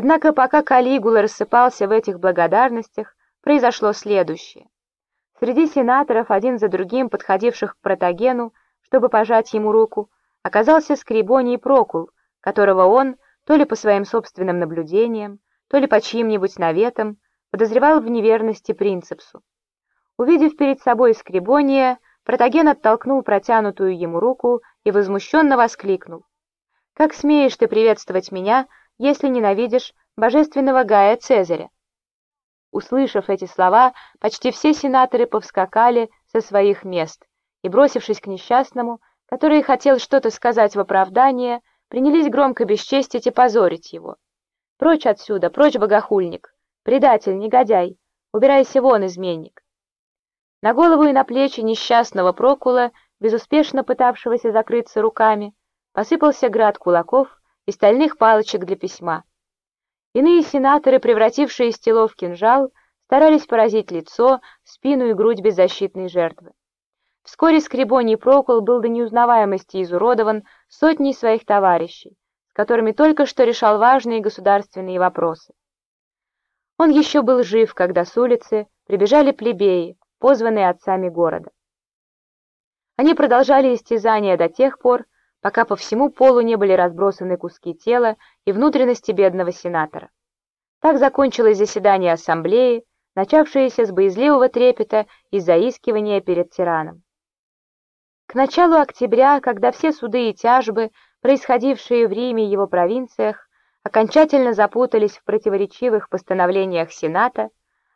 Однако пока Калигула рассыпался в этих благодарностях, произошло следующее. Среди сенаторов, один за другим подходивших к протагену, чтобы пожать ему руку, оказался Скрибоний Прокул, которого он, то ли по своим собственным наблюдениям, то ли по чьим-нибудь наветам, подозревал в неверности принципсу. Увидев перед собой Скрибония, протаген оттолкнул протянутую ему руку и возмущенно воскликнул. «Как смеешь ты приветствовать меня, если ненавидишь божественного Гая Цезаря?» Услышав эти слова, почти все сенаторы повскакали со своих мест и, бросившись к несчастному, который хотел что-то сказать в оправдание, принялись громко бесчестить и позорить его. «Прочь отсюда, прочь, богохульник! Предатель, негодяй! Убирайся вон, изменник!» На голову и на плечи несчастного Прокула, безуспешно пытавшегося закрыться руками, посыпался град кулаков и стальных палочек для письма. Иные сенаторы, превратившие стело в кинжал, старались поразить лицо, спину и грудь беззащитной жертвы. Вскоре Скребоний Прокол был до неузнаваемости изуродован сотней своих товарищей, с которыми только что решал важные государственные вопросы. Он еще был жив, когда с улицы прибежали плебеи, позванные отцами города. Они продолжали истязания до тех пор, пока по всему полу не были разбросаны куски тела и внутренности бедного сенатора. Так закончилось заседание ассамблеи, начавшееся с боязливого трепета и заискивания перед тираном. К началу октября, когда все суды и тяжбы, происходившие в Риме и его провинциях, окончательно запутались в противоречивых постановлениях Сената,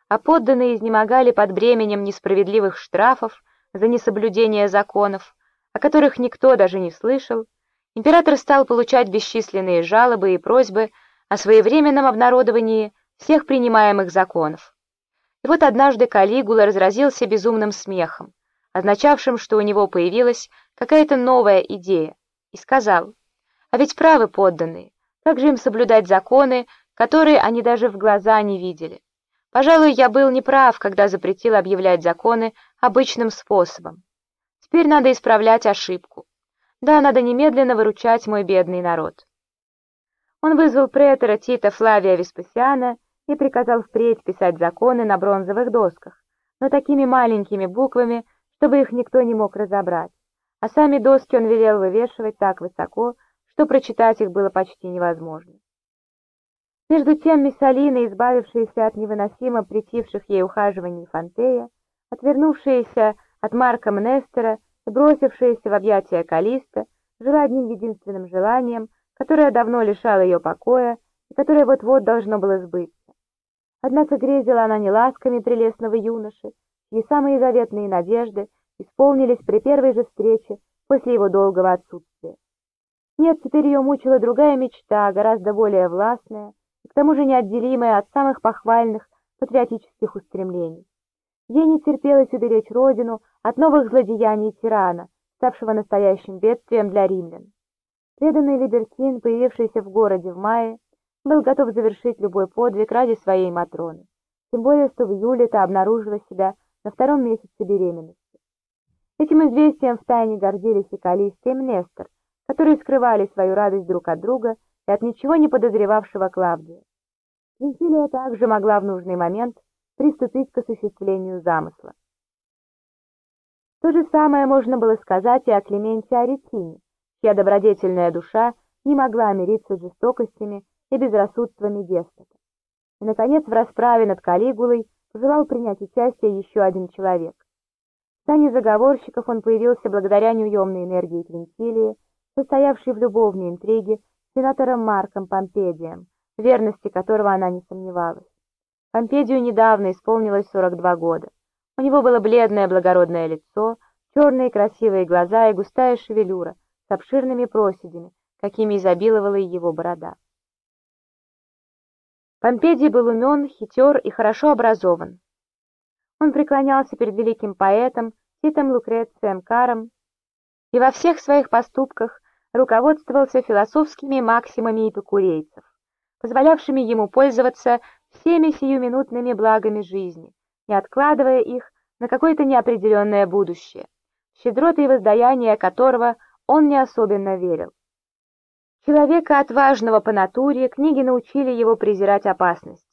а подданные изнемогали под бременем несправедливых штрафов за несоблюдение законов, о которых никто даже не слышал, император стал получать бесчисленные жалобы и просьбы о своевременном обнародовании всех принимаемых законов. И вот однажды Калигула разразился безумным смехом, означавшим, что у него появилась какая-то новая идея, и сказал, «А ведь правы подданные, как же им соблюдать законы, которые они даже в глаза не видели? Пожалуй, я был неправ, когда запретил объявлять законы обычным способом. Теперь надо исправлять ошибку. Да, надо немедленно выручать мой бедный народ. Он вызвал претора Тита Флавия Веспасиана и приказал впредь писать законы на бронзовых досках, но такими маленькими буквами, чтобы их никто не мог разобрать. А сами доски он велел вывешивать так высоко, что прочитать их было почти невозможно. Между тем Миссалина, избавившаяся от невыносимо претивших ей ухаживаний Фантея, отвернувшаяся от Марка Мнестера и бросившаяся в объятия Калиста, жила одним единственным желанием, которое давно лишало ее покоя и которое вот-вот должно было сбыться. Однако грезила она не ласками прелестного юноши, чьи самые заветные надежды исполнились при первой же встрече после его долгого отсутствия. Нет, теперь ее мучила другая мечта, гораздо более властная, и к тому же неотделимая от самых похвальных патриотических устремлений. Ей не терпелось уберечь родину от новых злодеяний тирана, ставшего настоящим бедствием для римлян. Преданный Либертин, появившийся в городе в мае, был готов завершить любой подвиг ради своей Матроны, тем более, что в июле та обнаружила себя на втором месяце беременности. Этим известием втайне гордились и Калиста, и Мнестер, которые скрывали свою радость друг от друга и от ничего не подозревавшего Клавдия. Венсилия также могла в нужный момент приступить к осуществлению замысла. То же самое можно было сказать и о Клементе Аретине, чья добродетельная душа не могла мириться с жестокостями и безрассудствами деспота. И, наконец, в расправе над Калигулой пожелал принять участие еще один человек. В стане заговорщиков он появился благодаря неуемной энергии Квинтилии, состоявшей в любовной интриге с сенатором Марком Помпедием, верности которого она не сомневалась. Помпедию недавно исполнилось 42 года. У него было бледное благородное лицо, черные красивые глаза и густая шевелюра с обширными проседями, какими изобиловала и его борода. Помпедий был умен, хитер и хорошо образован. Он преклонялся перед великим поэтом Титом Лукрецием Каром и во всех своих поступках руководствовался философскими максимами эпикурейцев, позволявшими ему пользоваться всеми сиюминутными благами жизни, не откладывая их на какое-то неопределенное будущее, щедроты и воздаяние которого он не особенно верил. Человека отважного по натуре книги научили его презирать опасность.